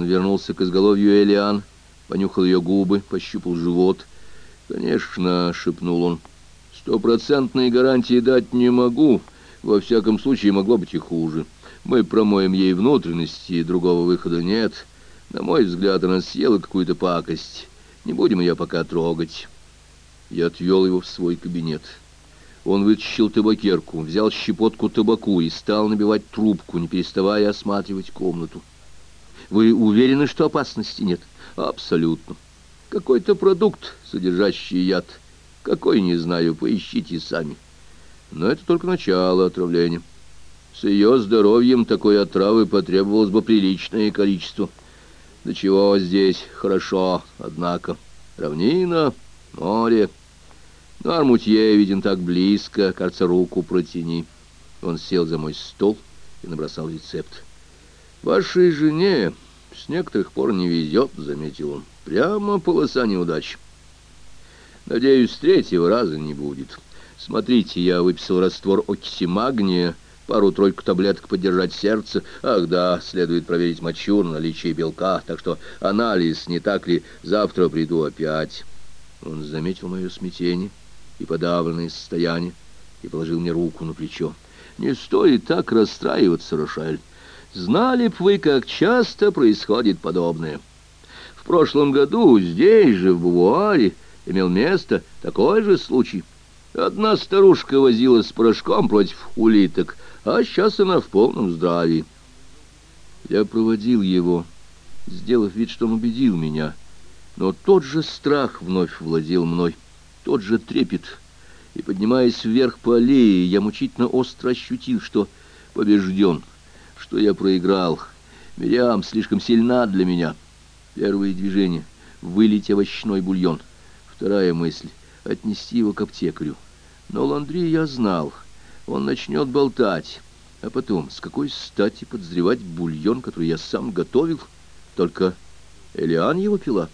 Он вернулся к изголовью Элиан, понюхал ее губы, пощупал живот. «Конечно», — шепнул он, — «стопроцентной гарантии дать не могу. Во всяком случае, могло быть и хуже. Мы промоем ей внутренности, и другого выхода нет. На мой взгляд, она съела какую-то пакость. Не будем ее пока трогать». Я отвел его в свой кабинет. Он вытащил табакерку, взял щепотку табаку и стал набивать трубку, не переставая осматривать комнату. «Вы уверены, что опасности нет?» «Абсолютно. Какой-то продукт, содержащий яд. Какой, не знаю, поищите сами. Но это только начало отравления. С ее здоровьем такой отравы потребовалось бы приличное количество. До чего здесь хорошо, однако. Равнина, море». Но Армутье виден так близко, кажется, руку протяни. Он сел за мой стол и набросал рецепт. Вашей жене с некоторых пор не везет, заметил он. Прямо полоса неудач. Надеюсь, третьего раза не будет. Смотрите, я выписал раствор окиси магния, пару-тройку таблеток поддержать сердце. Ах да, следует проверить мочу на наличие белка, так что анализ, не так ли, завтра приду опять. Он заметил мое смятение и подавленное состояние, и положил мне руку на плечо. «Не стоит так расстраиваться, Рошель. Знали б вы, как часто происходит подобное. В прошлом году здесь же, в Бувуаре, имел место такой же случай. Одна старушка возилась с порошком против улиток, а сейчас она в полном здравии». Я проводил его, сделав вид, что он убедил меня, но тот же страх вновь владел мной тот же трепет, и, поднимаясь вверх по аллее, я мучительно остро ощутил, что побежден, что я проиграл. Мириам слишком сильна для меня. Первое движение — вылить овощной бульон. Вторая мысль — отнести его к аптекарю. Но Ландри я знал, он начнет болтать. А потом, с какой стати подозревать бульон, который я сам готовил? Только Элиан его пила.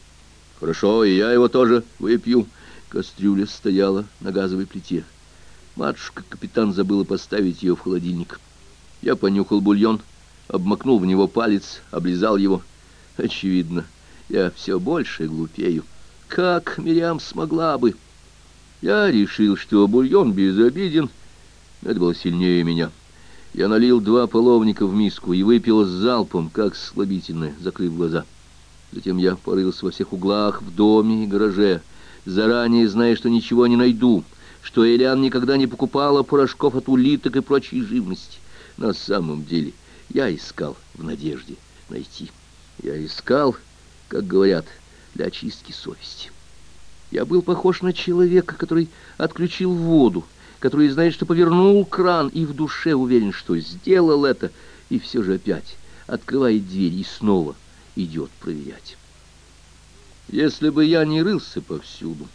Хорошо, и я его тоже выпью. Кастрюля стояла на газовой плите. Матушка-капитан забыла поставить ее в холодильник. Я понюхал бульон, обмакнул в него палец, облизал его. Очевидно, я все больше глупею. Как Мириам смогла бы? Я решил, что бульон безобиден. Это было сильнее меня. Я налил два половника в миску и выпил с залпом, как слабительное, закрыв глаза. Затем я порылся во всех углах, в доме и гараже, заранее зная, что ничего не найду, что Элиан никогда не покупала порошков от улиток и прочей живности. На самом деле я искал в надежде найти. Я искал, как говорят, для очистки совести. Я был похож на человека, который отключил воду, который знает, что повернул кран и в душе уверен, что сделал это, и все же опять открывает дверь и снова идет проверять. Если бы я не рылся повсюду,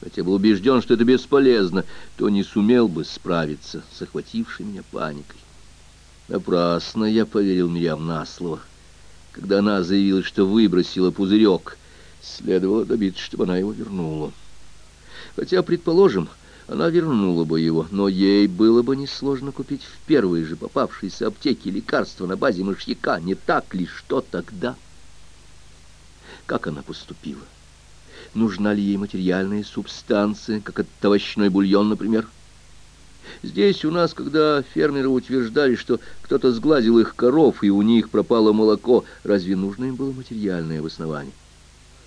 хотя был убежден, что это бесполезно, то не сумел бы справиться с охватившей меня паникой. Напрасно я поверил Мириам на слово. Когда она заявила, что выбросила пузырек, следовало добиться, чтобы она его вернула. Хотя, предположим, она вернула бы его, но ей было бы несложно купить в первой же попавшейся аптеке лекарство на базе мышьяка. Не так ли, что тогда? Как она поступила? Нужна ли ей материальная субстанция, как этот овощной бульон, например? Здесь у нас, когда фермеры утверждали, что кто-то сглазил их коров, и у них пропало молоко, разве нужно им было материальное обоснование?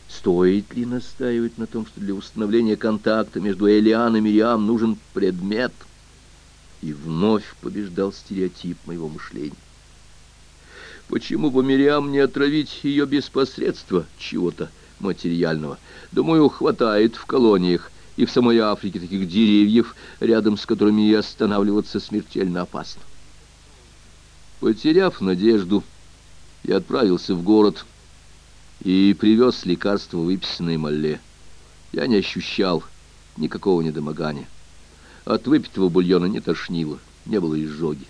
Стоит ли настаивать на том, что для установления контакта между Элиан и Мириам нужен предмет? И вновь побеждал стереотип моего мышления. Почему бы Мириам не отравить ее без посредства чего-то материального? Думаю, хватает в колониях и в самой Африке таких деревьев, рядом с которыми и останавливаться смертельно опасно. Потеряв надежду, я отправился в город и привез лекарство, выписанное Малле. Я не ощущал никакого недомогания. От выпитого бульона не тошнило, не было изжоги.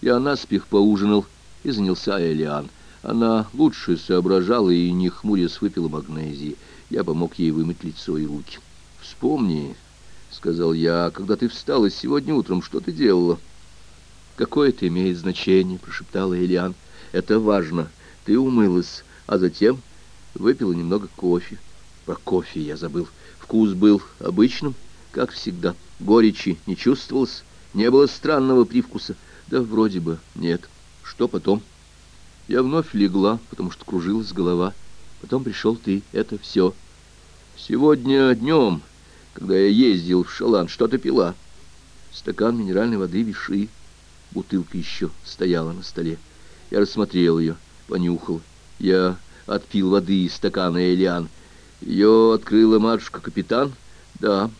Я наспех поужинал, и занялся Элиан. Она лучше соображала и, не хмурясь, выпила магнезии. Я помог ей вымыть лицо и руки. «Вспомни», — сказал я, — «когда ты встала сегодня утром, что ты делала?» «Какое это имеет значение?» — прошептала Элиан. «Это важно. Ты умылась, а затем выпила немного кофе. Про кофе я забыл. Вкус был обычным, как всегда. Горечи не чувствовалось, не было странного привкуса. Да вроде бы нет. Что потом? Я вновь легла, потому что кружилась голова. Потом пришел ты. Это все. Сегодня днем, когда я ездил в Шалан, что-то пила. Стакан минеральной воды виши. Бутылка еще стояла на столе. Я рассмотрел ее, понюхал. Я отпил воды из стакана Элиан. Ее открыла матушка-капитан? Да.